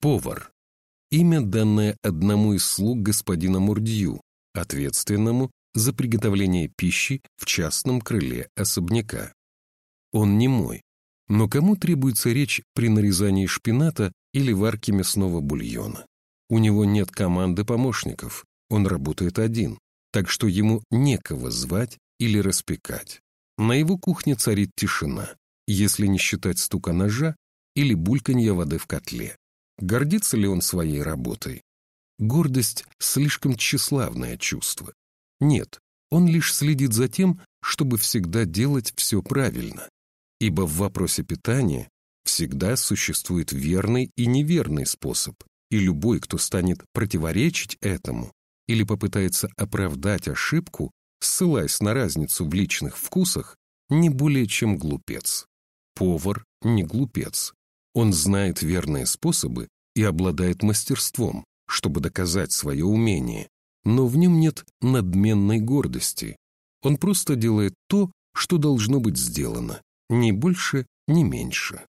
Повар. Имя, данное одному из слуг господина Мурдью, ответственному за приготовление пищи в частном крыле особняка. Он не мой, но кому требуется речь при нарезании шпината или варке мясного бульона? У него нет команды помощников, он работает один, так что ему некого звать или распекать. На его кухне царит тишина, если не считать стука ножа или бульканья воды в котле. Гордится ли он своей работой? Гордость — слишком тщеславное чувство. Нет, он лишь следит за тем, чтобы всегда делать все правильно. Ибо в вопросе питания всегда существует верный и неверный способ, и любой, кто станет противоречить этому или попытается оправдать ошибку, ссылаясь на разницу в личных вкусах, не более чем глупец. Повар не глупец. Он знает верные способы и обладает мастерством, чтобы доказать свое умение, но в нем нет надменной гордости. Он просто делает то, что должно быть сделано, ни больше, ни меньше.